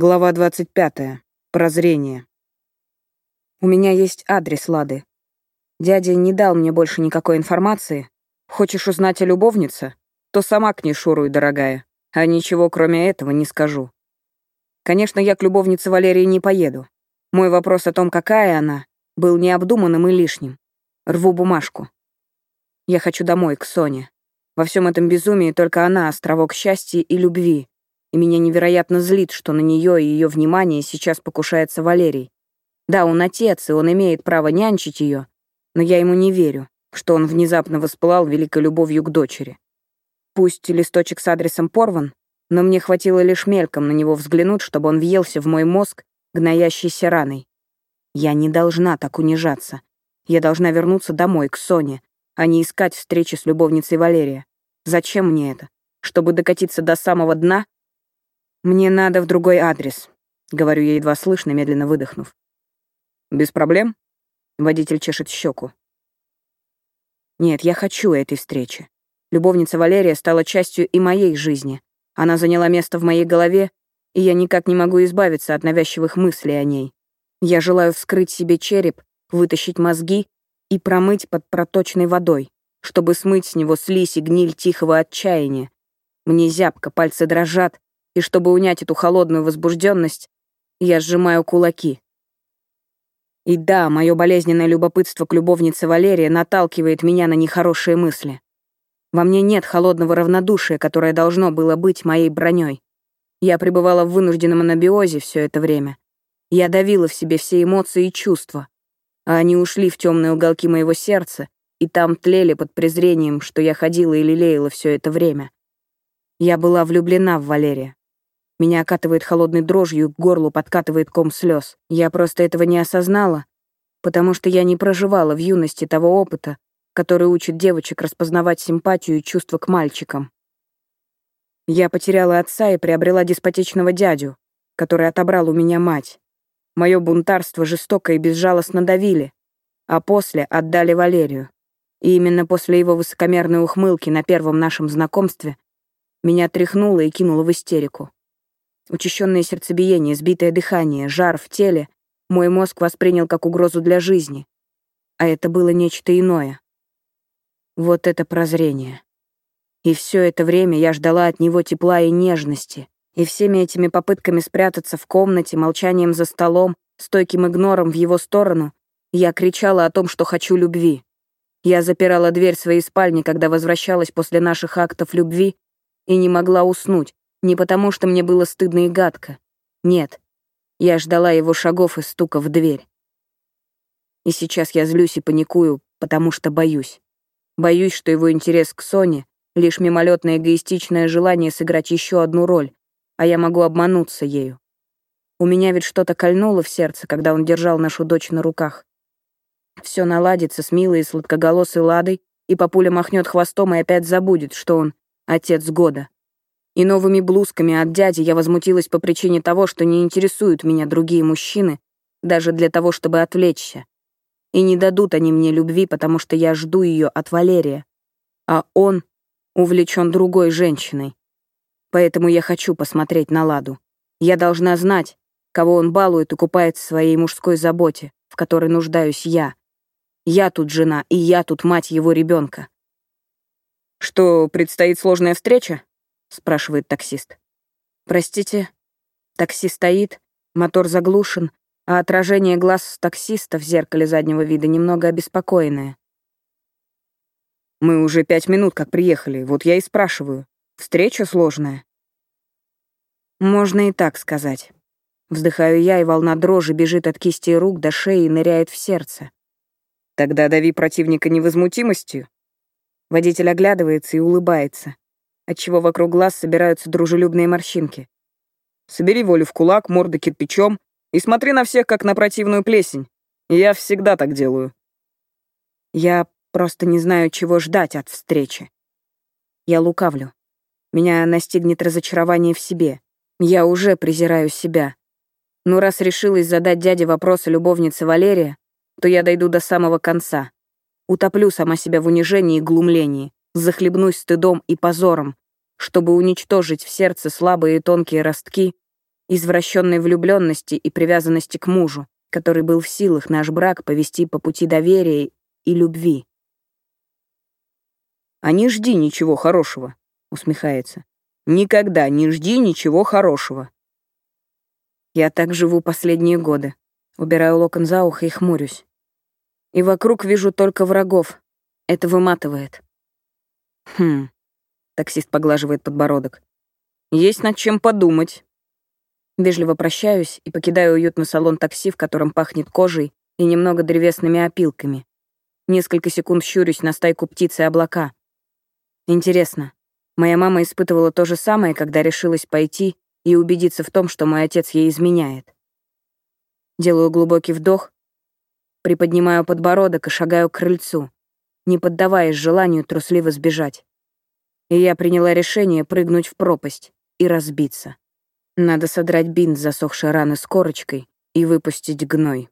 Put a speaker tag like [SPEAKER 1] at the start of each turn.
[SPEAKER 1] Глава 25. Прозрение. У меня есть адрес Лады. Дядя не дал мне больше никакой информации. Хочешь узнать о любовнице? То сама к ней шуруй, дорогая. А ничего кроме этого не скажу. Конечно, я к любовнице Валерии не поеду. Мой вопрос о том, какая она, был необдуманным и лишним. Рву бумажку. Я хочу домой, к Соне. Во всем этом безумии только она — островок счастья и любви, и меня невероятно злит, что на нее и ее внимание сейчас покушается Валерий. Да, он отец, и он имеет право нянчить ее, но я ему не верю, что он внезапно воспылал великой любовью к дочери. Пусть листочек с адресом порван, но мне хватило лишь мельком на него взглянуть, чтобы он въелся в мой мозг, гноящийся раной. Я не должна так унижаться. Я должна вернуться домой, к Соне, а не искать встречи с любовницей Валерия. Зачем мне это? Чтобы докатиться до самого дна «Мне надо в другой адрес», — говорю я едва слышно, медленно выдохнув. «Без проблем?» — водитель чешет щеку. «Нет, я хочу этой встречи. Любовница Валерия стала частью и моей жизни. Она заняла место в моей голове, и я никак не могу избавиться от навязчивых мыслей о ней. Я желаю вскрыть себе череп, вытащить мозги и промыть под проточной водой, чтобы смыть с него слизь и гниль тихого отчаяния. Мне зябко, пальцы дрожат, и чтобы унять эту холодную возбужденность, я сжимаю кулаки. И да, мое болезненное любопытство к любовнице Валерия наталкивает меня на нехорошие мысли. Во мне нет холодного равнодушия, которое должно было быть моей броней. Я пребывала в вынужденном анабиозе все это время. Я давила в себе все эмоции и чувства, а они ушли в темные уголки моего сердца и там тлели под презрением, что я ходила и лелеяла все это время. Я была влюблена в Валерия. Меня окатывает холодной дрожью, к горлу подкатывает ком слез. Я просто этого не осознала, потому что я не проживала в юности того опыта, который учит девочек распознавать симпатию и чувства к мальчикам. Я потеряла отца и приобрела деспотичного дядю, который отобрал у меня мать. Мое бунтарство жестоко и безжалостно давили, а после отдали Валерию. И именно после его высокомерной ухмылки на первом нашем знакомстве меня тряхнуло и кинуло в истерику. Учащенное сердцебиение, сбитое дыхание, жар в теле мой мозг воспринял как угрозу для жизни. А это было нечто иное. Вот это прозрение. И все это время я ждала от него тепла и нежности. И всеми этими попытками спрятаться в комнате, молчанием за столом, стойким игнором в его сторону, я кричала о том, что хочу любви. Я запирала дверь своей спальни, когда возвращалась после наших актов любви, и не могла уснуть, не потому, что мне было стыдно и гадко. Нет. Я ждала его шагов и стука в дверь. И сейчас я злюсь и паникую, потому что боюсь. Боюсь, что его интерес к Соне — лишь мимолетное эгоистичное желание сыграть еще одну роль, а я могу обмануться ею. У меня ведь что-то кольнуло в сердце, когда он держал нашу дочь на руках. Все наладится с милой и сладкоголосой Ладой, и папуля махнет хвостом и опять забудет, что он отец года и новыми блузками от дяди я возмутилась по причине того, что не интересуют меня другие мужчины, даже для того, чтобы отвлечься. И не дадут они мне любви, потому что я жду ее от Валерия, а он увлечен другой женщиной. Поэтому я хочу посмотреть на Ладу. Я должна знать, кого он балует и купает в своей мужской заботе, в которой нуждаюсь я. Я тут жена, и я тут мать его ребенка. Что, предстоит сложная встреча? — спрашивает таксист. «Простите?» Такси стоит, мотор заглушен, а отражение глаз таксиста в зеркале заднего вида немного обеспокоенное. «Мы уже пять минут как приехали, вот я и спрашиваю. Встреча сложная?» «Можно и так сказать». Вздыхаю я, и волна дрожи бежит от кисти рук до шеи и ныряет в сердце. «Тогда дави противника невозмутимостью». Водитель оглядывается и улыбается отчего вокруг глаз собираются дружелюбные морщинки. Собери волю в кулак, морда кирпичом и смотри на всех, как на противную плесень. Я всегда так делаю. Я просто не знаю, чего ждать от встречи. Я лукавлю. Меня настигнет разочарование в себе. Я уже презираю себя. Но раз решилась задать дяде вопрос о любовнице Валерия, то я дойду до самого конца. Утоплю сама себя в унижении и глумлении захлебнусь стыдом и позором, чтобы уничтожить в сердце слабые и тонкие ростки, извращенной влюбленности и привязанности к мужу, который был в силах наш брак повести по пути доверия и любви.
[SPEAKER 2] «А не жди ничего хорошего», — усмехается. «Никогда не жди ничего хорошего».
[SPEAKER 1] Я так живу последние годы. Убираю локон за ухо и хмурюсь. И вокруг вижу только врагов. Это выматывает.
[SPEAKER 2] Хм. Таксист поглаживает подбородок. Есть над чем подумать.
[SPEAKER 1] Вежливо прощаюсь и покидаю уютный салон такси, в котором пахнет кожей и немного древесными опилками. Несколько секунд щурюсь на стайку птиц и облака. Интересно, моя мама испытывала то же самое, когда решилась пойти и убедиться в том, что мой отец ей изменяет. Делаю глубокий вдох, приподнимаю подбородок и шагаю к крыльцу, не поддаваясь желанию трусливо сбежать. И я приняла решение прыгнуть в пропасть и разбиться. Надо содрать бинт засохшей раны с корочкой и выпустить гной.